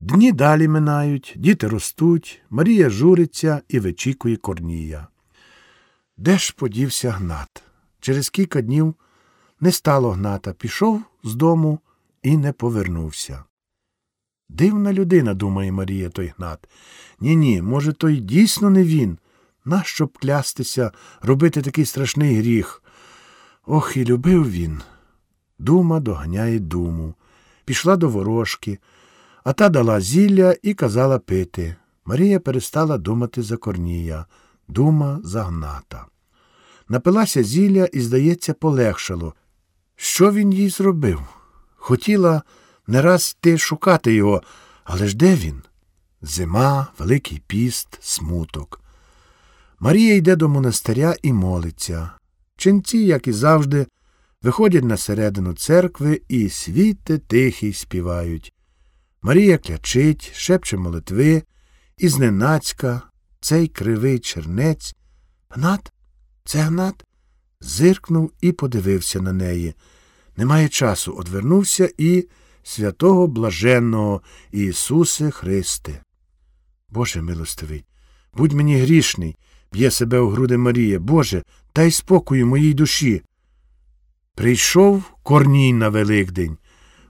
Дні далі минають, діти ростуть, Марія журиться і вичікує Корнія. Де ж подівся Гнат? Через кілька днів не стало Гната, пішов з дому і не повернувся. Дивна людина, думає Марія той Гнат. Ні ні, може, той дійсно не він. Нащо б клястися, робити такий страшний гріх? Ох, і любив він. Дума доганяє думу. Пішла до ворожки, а та дала зілля і казала пити. Марія перестала думати за Корнія, дума за Гната. Напилася зілля і, здається, полегшало. Що він їй зробив? Хотіла не раз йти шукати його, але ж де він? Зима, Великий піст, смуток. Марія йде до монастиря і молиться. Ченці, як і завжди, виходять на середину церкви і світи тихий співають. Марія клячить, шепче молитви, і зненацька цей кривий чернець. Гнат? Це Гнат? Зиркнув і подивився на неї. Немає часу, одвернувся і святого блаженного Ісусе Христе. Боже милостивий, будь мені грішний, б'є себе у груди Марія. Боже, дай спокою моїй душі. Прийшов корній на Великдень.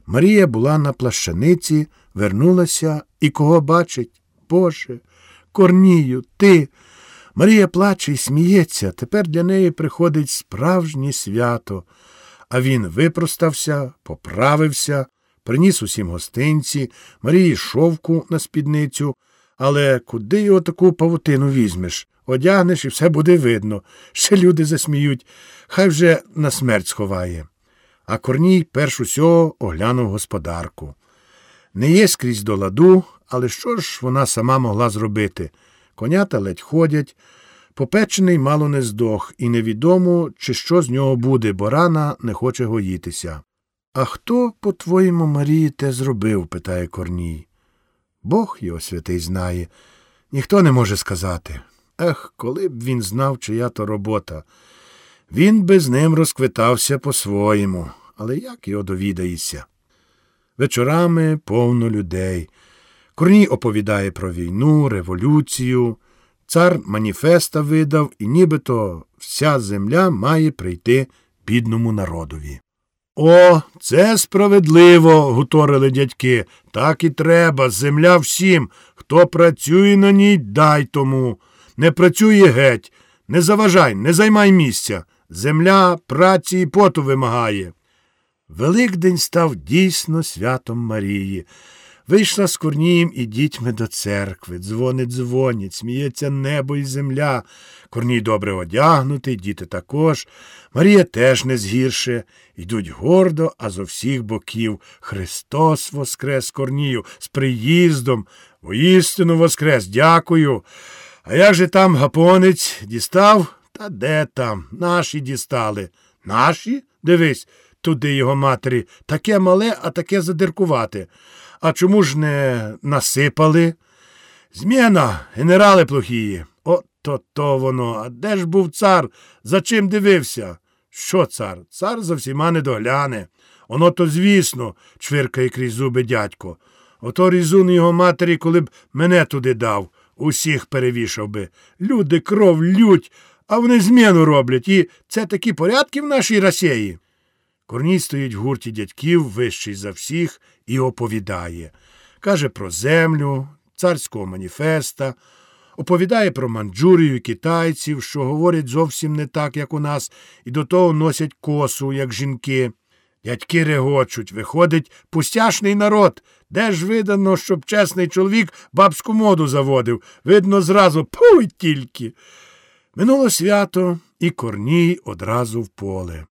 Марія була на плащаниці, вернулася і кого бачить? Боже, Корнію, ти. Марія плаче і сміється. Тепер для неї приходить справжнє свято. А він випростався, поправився, приніс усім гостинці, Марії шовку на спідницю. Але куди його таку павутину візьмеш? Одягнеш і все буде видно. Ще люди засміють, хай вже на смерть сховає. А Корній перш усього оглянув господарку. Не є скрізь до ладу, але що ж вона сама могла зробити? Конята ледь ходять, попечений мало не здох, і невідомо, чи що з нього буде, бо рана не хоче гоїтися. А хто, по твоєму Марії, те зробив? питає Корній. Бог його святий знає. Ніхто не може сказати. Ех, коли б він знав, чия то робота. Він би з ним розквитався по-своєму, але як його довідаєшся? Вечорами повно людей. Корній оповідає про війну, революцію. Цар маніфеста видав, і нібито вся земля має прийти бідному народові. О, це справедливо, гуторили дядьки. Так і треба. Земля всім. Хто працює на ній, дай тому. Не працює геть. Не заважай, не займай місця. Земля праці і поту вимагає. Великдень став дійсно святом Марії. Вийшла з Корнієм і дітьми до церкви. Дзвонить, дзвонить, сміється небо і земля. Корній добре одягнутий, діти також. Марія теж не згірше. Йдуть гордо, а зо всіх боків. Христос воскрес Корнію з приїздом. Воістину воскрес, дякую. А як же там гапонець дістав? Та де там? Наші дістали. Наші? Дивись, туди його матері. Таке мале, а таке задиркувате. А чому ж не насипали? Зміна, генерали плохії. От то то воно. А де ж був цар? За чим дивився? Що цар? Цар за всіма не догляне. Оно то, звісно, чвиркає крізь зуби дядько. Ото різун його матері, коли б мене туди дав, усіх перевішав би. Люди кров лють, а вони зміну роблять. І це такі порядки в нашій Росії. Корній стоїть в гурті дядьків, вищий за всіх, і оповідає. Каже про землю, царського маніфеста, оповідає про Манджурію китайців, що говорять зовсім не так, як у нас, і до того носять косу, як жінки. Дядьки регочуть, виходить пустяшний народ. Де ж видано, щоб чесний чоловік бабську моду заводив? Видно, зразу пуй тільки. Минуло свято, і Корній одразу в поле.